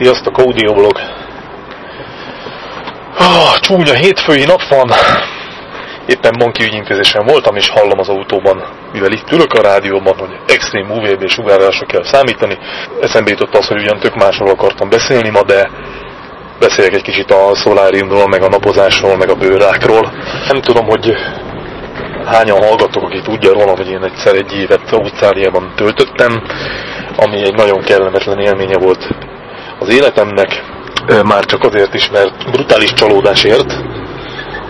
Sziasztok, audioblog! Oh, csúnya hétfői nap van. Éppen banki ügyintézésen voltam, és hallom az autóban, mivel itt ülök a rádióban, hogy extrém UVB sugárásra kell számítani. Eszembe jutott az, hogy ugyan tök másról akartam beszélni ma, de beszéljek egy kicsit a szoláriumról, meg a napozásról, meg a bőrákról. Nem tudom, hogy hányan hallgatok, aki tudja róla, hogy én egyszer egy évet Ausztráliában töltöttem, ami egy nagyon kellemetlen élménye volt az életemnek, már csak azért is, mert brutális csalódásért,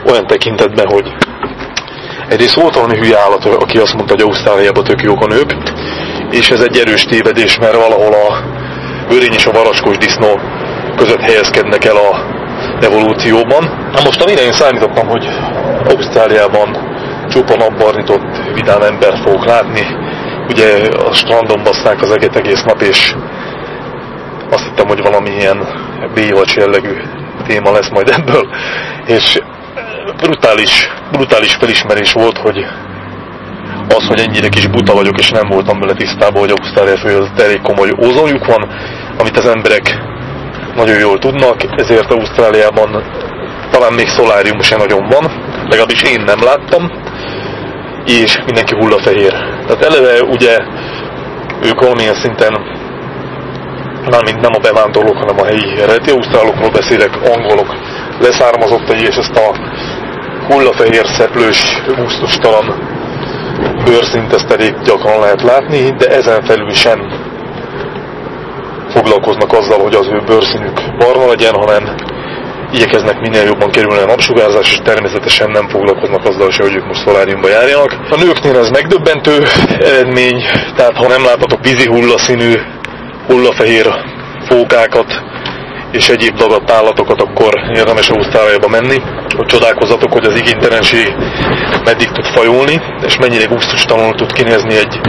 olyan tekintetben, hogy egyrészt volt valami hülye állat, aki azt mondta, hogy Ausztráliában tök jók a nők, és ez egy erős tévedés, mert valahol a bőrény és a varacskos disznó között helyezkednek el a evolúcióban. Na most amire én számítottam, hogy Ausztráliában csupa napbarnitott vidám ember fogok látni. Ugye a strandon baszták az eget egész nap, és azt hittem, hogy valami ilyen bévacs jellegű téma lesz majd ebből, és brutális, brutális felismerés volt, hogy az, hogy ennyire kis buta vagyok, és nem voltam vele tisztában, hogy Ausztrália fölött elég komoly ózonjuk van, amit az emberek nagyon jól tudnak, ezért Ausztráliában talán még szolárium sem nagyon van, legalábbis én nem láttam, és mindenki hullafehér. Tehát eleve ugye ők valamilyen szinten mármint nem a bevándorlók, hanem a helyi eredeti ausztrálokról beszélek, angolok leszármazottai, és ezt a hullafehér szeplős, gusztustalan bőrszint ezt elég gyakran lehet látni, de ezen felül sem foglalkoznak azzal, hogy az ő bőrszínük barna legyen, hanem igyekeznek minél jobban kerülni a napsugárzás, és természetesen nem foglalkoznak azzal se, hogy ők most szoláriumba járjanak. A nőknél ez megdöbbentő eredmény, tehát ha nem láthatok vízi hullaszínű, hullafehér fókákat, és egyéb dagadt állatokat, akkor érdemes Ausztráliába menni, hogy csodálkozzatok, hogy az igénytelenség meddig tud fajulni, és mennyire gusztustalanul tud kinézni egy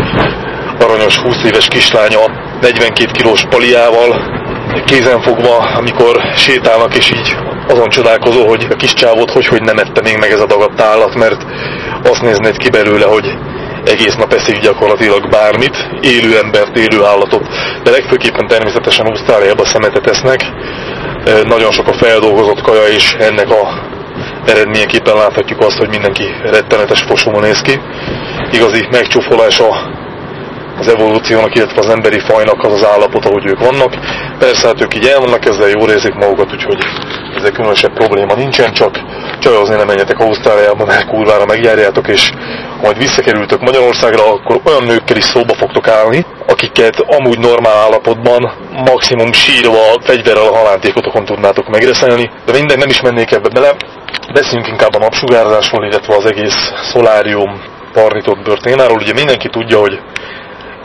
aranyos 20 éves kislánya 42 kilós paliával, kézen fogva, amikor sétálnak, és így azon csodálkozó, hogy a kis csávot hogy, hogy nem ette még meg ez a dagadt állat, mert azt néznéd ki belőle, hogy egész nap eszik gyakorlatilag bármit, élő embert, élő állatot, de legfőképpen természetesen Ausztráliában szemetet esznek. Nagyon sok a feldolgozott kaja, és ennek a eredményeképpen láthatjuk azt, hogy mindenki rettenetes fosóban néz ki. Igazi megcsúfolása az evolúciónak, illetve az emberi fajnak az az állapot, ahogy ők vannak. Persze, hát ők így el vannak ezzel, jól érzik magukat, úgyhogy ezek különösebb probléma nincsen, csak csajozni nem menjetek Ausztráliában, mert kurvára megjárjátok, és majd visszakerültök Magyarországra, akkor olyan nőkkel is szóba fogtok állni, akiket amúgy normál állapotban maximum sírva, fegyverrel a halántékotokon tudnátok megreszelni, de minden nem is mennék ebbe bele. Beszéljünk inkább a napsugárzásról, illetve az egész szolárium parnított bőr témáról. Ugye mindenki tudja, hogy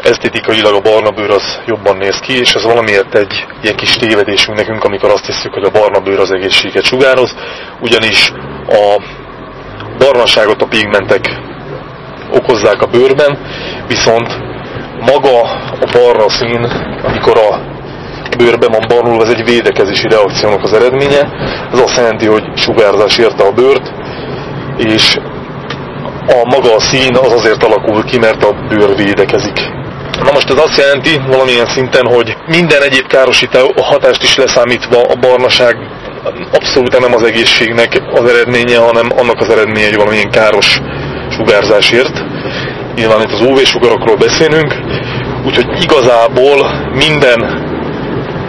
esztétikailag a barna bőr az jobban néz ki, és ez valamiért egy ilyen kis tévedésünk nekünk, amikor azt hiszük, hogy a barna bőr az egészséget sugároz, ugyanis a barnaságot a pigmentek okozzák a bőrben, viszont maga a barna szín, amikor a bőrben van barnulva, ez egy védekezési reakciónak az eredménye. Ez azt jelenti, hogy sugárzás érte a bőrt, és a maga a szín az azért alakul ki, mert a bőr védekezik. Na most ez azt jelenti valamilyen szinten, hogy minden egyéb károsító hatást is leszámítva a barnaság abszolút nem az egészségnek az eredménye, hanem annak az eredménye, hogy valamilyen káros sugárzásért. Nyilván itt az UV-sugarakról beszélünk, úgyhogy igazából minden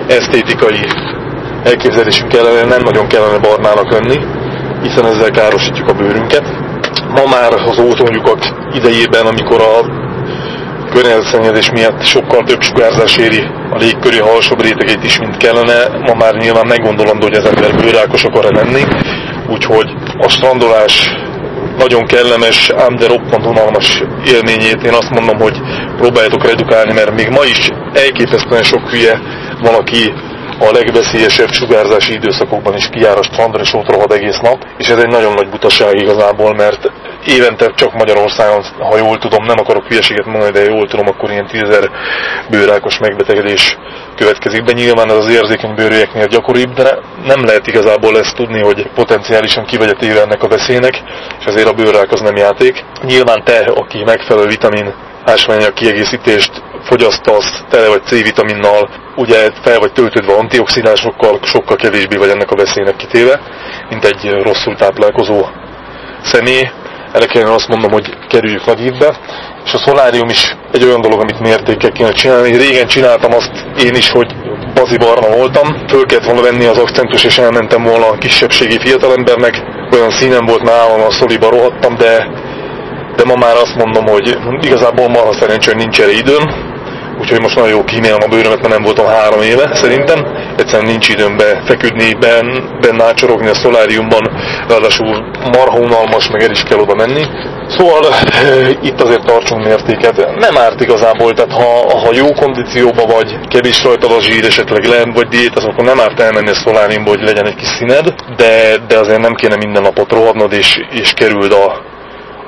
esztétikai elképzelésünk ellenére nem nagyon kellene barnának lenni, hiszen ezzel károsítjuk a bőrünket. Ma már az ózonlyukak idejében, amikor a környezetszennyezés miatt sokkal több sugárzás éri a légköri alsóbb rétegét is, mint kellene. Ma már nyilván meggondolandó, hogy az ember bőrákos akar-e lenni, úgyhogy a strandolás nagyon kellemes, ám de roppant unalmas élményét. Én azt mondom, hogy próbáljátok redukálni, mert még ma is elképesztően sok hülye valaki a legveszélyesebb sugárzási időszakokban is kijár a strandra és ott rohad egész nap, és ez egy nagyon nagy butaság igazából, mert évente csak Magyarországon, ha jól tudom, nem akarok hülyeséget mondani, de jól tudom, akkor ilyen tízezer bőrákos megbetegedés következik be. Nyilván ez az érzékeny bőrűeknél gyakoribb, de nem lehet igazából ezt tudni, hogy potenciálisan ki vagy a téve ennek a veszélynek, és azért a bőrák az nem játék. Nyilván te, aki megfelelő vitamin ásványanyag kiegészítést fogyasztasz, tele vagy C-vitaminnal, ugye fel vagy töltődve antioxidásokkal, sokkal kevésbé vagy ennek a veszélynek kitéve, mint egy rosszul táplálkozó személy. Erre kellene azt mondom, hogy kerüljük nagy ívbe. És a szolárium is egy olyan dolog, amit mértékkel kéne csinálni. Régen csináltam azt én is, hogy bazi barna voltam, föl kellett volna venni az akcentus, és elmentem volna a kisebbségi fiatalembernek. Olyan színen volt nálam, a szoliba rohadtam, de, de ma már azt mondom, hogy igazából marha szerencsé, hogy nincs erre időm, úgyhogy most nagyon jó kímélem a bőrömet, mert nem voltam három éve szerintem. Egyszerűen nincs időm befeküdni, ben, benne ácsorogni a szoláriumban, ráadásul marha unalmas, meg el is kell oda menni. Szóval itt azért tartsunk mértéket. Nem árt igazából, tehát ha, ha jó kondícióban vagy, kevés rajtad a zsír, esetleg le, vagy diét, akkor nem árt elmenni a szoláriumba, hogy legyen egy kis színed, de, de azért nem kéne minden napot rohadnod, és, és kerüld a,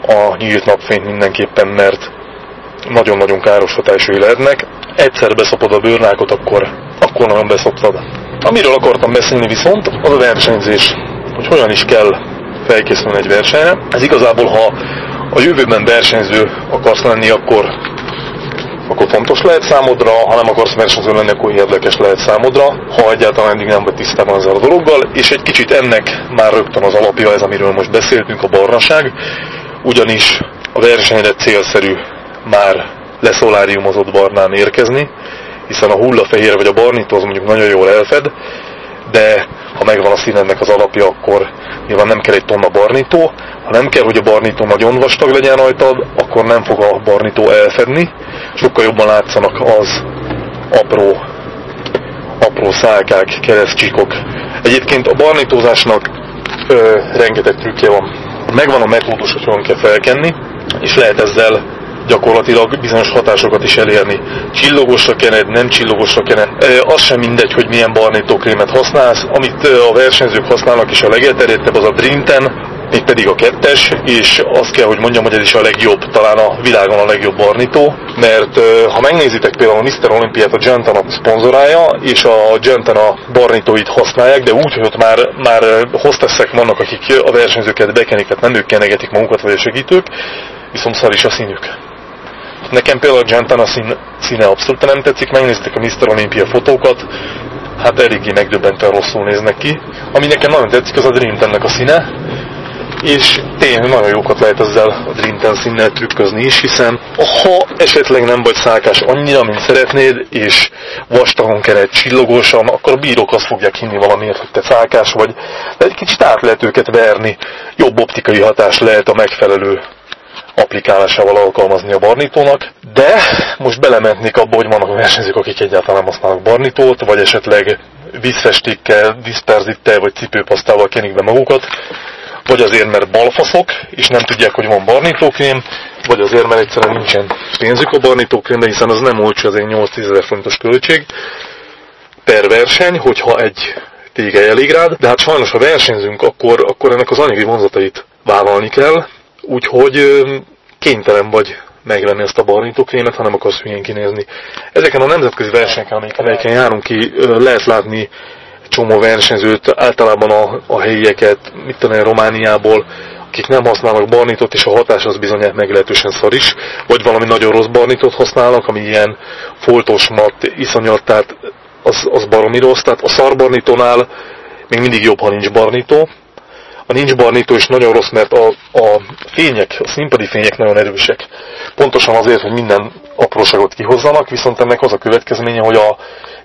a nyílt napfényt mindenképpen, mert nagyon-nagyon káros hatásai lehetnek. Egyszer beszopod a bőrnákot, akkor, akkor nagyon beszoptad. Amiről akartam beszélni viszont, az a versenyzés. Hogy hogyan is kell felkészülni egy versenyre. Ez igazából, ha a jövőben versenyző akarsz lenni, akkor, akkor fontos lehet számodra, ha nem akarsz versenyző lenni, akkor érdekes lehet számodra, ha egyáltalán eddig nem vagy tisztában ezzel a dologgal, és egy kicsit ennek már rögtön az alapja ez, amiről most beszéltünk, a barnaság, ugyanis a versenyre célszerű már leszoláriumozott barnán érkezni, hiszen a hullafehér vagy a barnító az mondjuk nagyon jól elfed, de ha megvan a színednek az alapja, akkor nyilván nem kell egy tonna barnító. Ha nem kell, hogy a barnító nagyon vastag legyen rajtad, akkor nem fog a barnító elfedni. Sokkal jobban látszanak az apró, apró szálkák, keresztcsíkok. Egyébként a barnítózásnak ö, rengeteg trükkje van. Megvan a metódus, hogy hogyan kell felkenni, és lehet ezzel gyakorlatilag bizonyos hatásokat is elérni. Csillogosra kened, nem csillogosra kened. Az sem mindegy, hogy milyen barnítókrémet használsz. Amit a versenyzők használnak és a legelterjedtebb az a Drinten, pedig a kettes, és azt kell, hogy mondjam, hogy ez is a legjobb, talán a világon a legjobb barnító, mert ha megnézitek például a Mr. Olympiát a Gentana szponzorálja, és a Gentana barnítóit használják, de úgy, hogy ott már, már hostessek vannak, akik a versenyzőket bekenik, tehát nem ők kenegetik magukat, vagy a segítők, viszont szar is a színük. Nekem például a Gentana szín, színe abszolút nem tetszik, megnéztek a Mr. Olympia fotókat, hát eléggé megdöbbentően rosszul néznek ki. Ami nekem nagyon tetszik, az a Dream a színe, és tényleg nagyon jókat lehet ezzel. A Dream Ten színnel trükközni is, hiszen ha esetleg nem vagy szálkás annyira, mint szeretnéd, és vastagon kered csillogósan, akkor a bírók azt fogják hinni valamiért, hogy te szálkás vagy, de egy kicsit át lehet őket verni, jobb optikai hatás lehet a megfelelő applikálásával alkalmazni a barnítónak, de most belementnék abba, hogy vannak versenyzők, akik egyáltalán nem használnak barnítót, vagy esetleg vízfestékkel, vízperzittel vagy cipőpasztával kenik be magukat, vagy azért, mert balfaszok, és nem tudják, hogy van barnítókrém, vagy azért, mert egyszerűen nincsen pénzük a barnítókrémre, hiszen az nem olcsó, az egy 8-10 ezer fontos költség per verseny, hogyha egy tége elég rád, de hát sajnos, ha versenyzünk, akkor, akkor ennek az anyagi vonzatait vállalni kell, úgyhogy kénytelen vagy megvenni ezt a barnítókrémet, ha nem akarsz hülyén kinézni. Ezeken a nemzetközi versenyeken, amelyeken járunk ki, lehet látni csomó versenyzőt, általában a, a helyieket, mit tudom Romániából, akik nem használnak barnítót, és a hatás az bizony meglehetősen szar is, vagy valami nagyon rossz barnítót használnak, ami ilyen foltos mat, iszonyat, tehát az, az baromi rossz, tehát a szar barnítónál még mindig jobb, ha nincs barnító, a nincs barnító is nagyon rossz, mert a, a fények, a színpadi fények nagyon erősek. Pontosan azért, hogy minden apróságot kihozzanak, viszont ennek az a következménye, hogy a,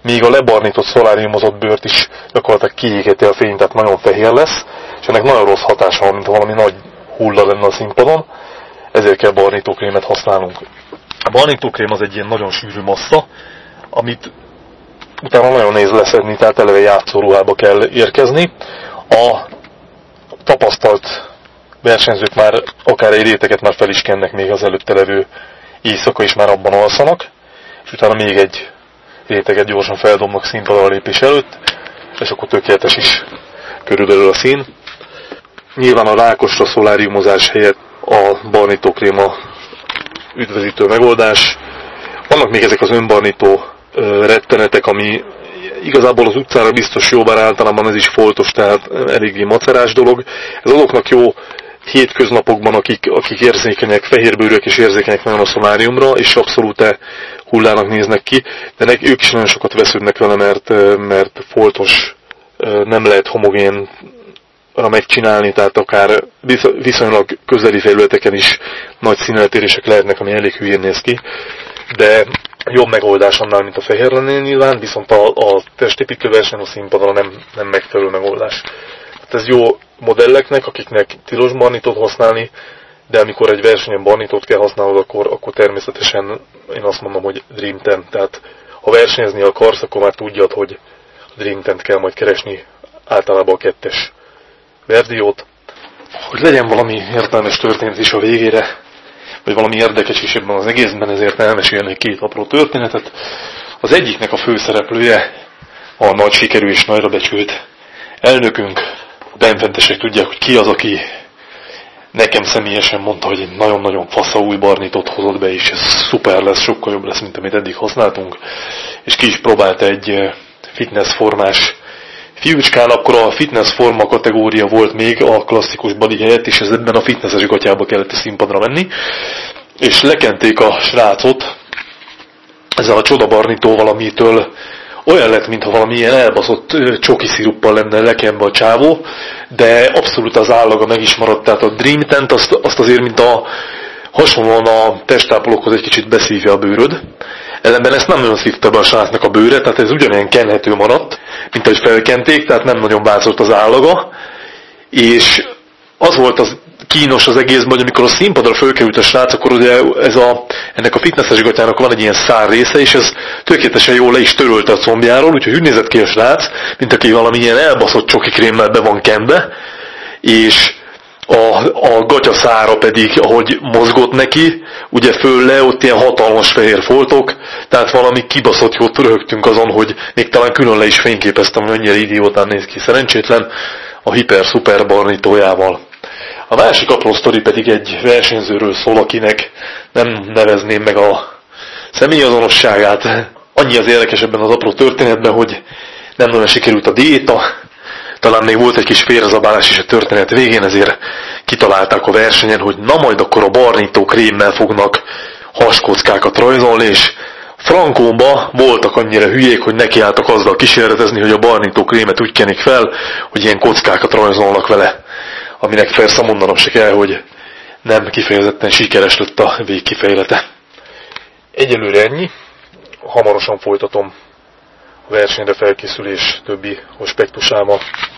még a lebarnított szoláriumozott bőrt is gyakorlatilag kiégeti a fény, tehát nagyon fehér lesz, és ennek nagyon rossz hatása van, mint valami nagy hulla lenne a színpadon, ezért kell barnítókrémet használnunk. A barnítókrém az egy ilyen nagyon sűrű massza, amit utána nagyon nehéz leszedni, tehát eleve játszóruhába kell érkezni. A tapasztalt versenyzők már akár egy réteget már fel is kennek még az előtte levő éjszaka is már abban alszanak, és utána még egy réteget gyorsan feldobnak színpadra lépés előtt, és akkor tökéletes is körülbelül a szín. Nyilván a rákosra szoláriumozás helyett a barnítókréma üdvözítő megoldás. Vannak még ezek az önbarnító rettenetek, ami igazából az utcára biztos jó, bár általában ez is foltos, tehát eléggé macerás dolog. Ez azoknak jó, hétköznapokban, akik, akik érzékenyek, fehérbőrűek és érzékenyek nagyon a szoláriumra, és abszolút hullának néznek ki, de nek, ők is nagyon sokat vesződnek vele, mert, mert foltos, nem lehet homogén megcsinálni, tehát akár viszonylag közeli felületeken is nagy színeltérések lehetnek, ami elég hülyén néz ki, de jobb megoldás annál, mint a fehér lennél nyilván, viszont a, a testépítő verseny a színpadra nem, nem megfelelő megoldás. Ez jó modelleknek, akiknek tilos barnitot használni, de amikor egy versenyen barnitot kell használnod, akkor, akkor természetesen én azt mondom, hogy Dream 10. Tehát ha versenyezni akarsz, akkor már tudjad, hogy Dream 10 kell majd keresni általában a kettes verziót, hogy legyen valami értelmes történet is a végére, vagy valami érdekes is ebben az egészben, ezért elmesélnék két apró történetet. Az egyiknek a főszereplője a nagy sikerű és nagyra becsült elnökünk. A benfentesek tudják, hogy ki az, aki nekem személyesen mondta, hogy egy nagyon-nagyon fasza új barnitot hozott be, és ez szuper lesz, sokkal jobb lesz, mint amit eddig használtunk. És ki is próbálta egy fitness formás fiúcskán akkor a fitness forma kategória volt még a klasszikus body helyett, és ez ebben a fitnesses gatyába kellett a színpadra menni, és lekenték a srácot ezzel a csodabarnitóval, amitől olyan lett, mintha valami ilyen elbaszott csoki sziruppal lenne lekenve a csávó, de abszolút az állaga meg is maradt, tehát a Dream Tent azt, azt azért, mint a hasonlóan a testápolókhoz egy kicsit beszívja a bőröd. Ellenben ezt nem nagyon szívta be a srácnak a bőre, tehát ez ugyanilyen kenhető maradt, mint ahogy felkenték, tehát nem nagyon változott az állaga. És az volt az kínos az egészben, hogy amikor a színpadra fölkerült a srác, akkor ugye ez a, ennek a fitnesses gatyának van egy ilyen szár része, és ez tökéletesen jól le is törölte a combjáról, úgyhogy úgy nézett ki a srác, mint aki valami ilyen elbaszott csoki krémmel be van kenve, és a, a gatyaszára pedig, ahogy mozgott neki, ugye föl le, ott ilyen hatalmas fehér foltok, tehát valami kibaszott jót röhögtünk azon, hogy még talán külön le is fényképeztem, hogy mennyire idiótán néz ki szerencsétlen, a hiper-szuper barnitójával. A másik apró sztori pedig egy versenyzőről szól, akinek nem nevezném meg a személyazonosságát. Annyi az érdekes ebben az apró történetben, hogy nem nagyon sikerült a diéta, talán még volt egy kis félrezabálás is a történet végén, ezért kitalálták a versenyen, hogy na majd akkor a barnító krémmel fognak haskockákat rajzolni, és Frankóba voltak annyira hülyék, hogy nekiálltak azzal kísérletezni, hogy a barnító krémet úgy kenik fel, hogy ilyen kockákat rajzolnak vele. Aminek persze mondanom se kell, hogy nem kifejezetten sikeres lett a végkifejlete. Egyelőre ennyi. Hamarosan folytatom a versenyre felkészülés többi aspektusával.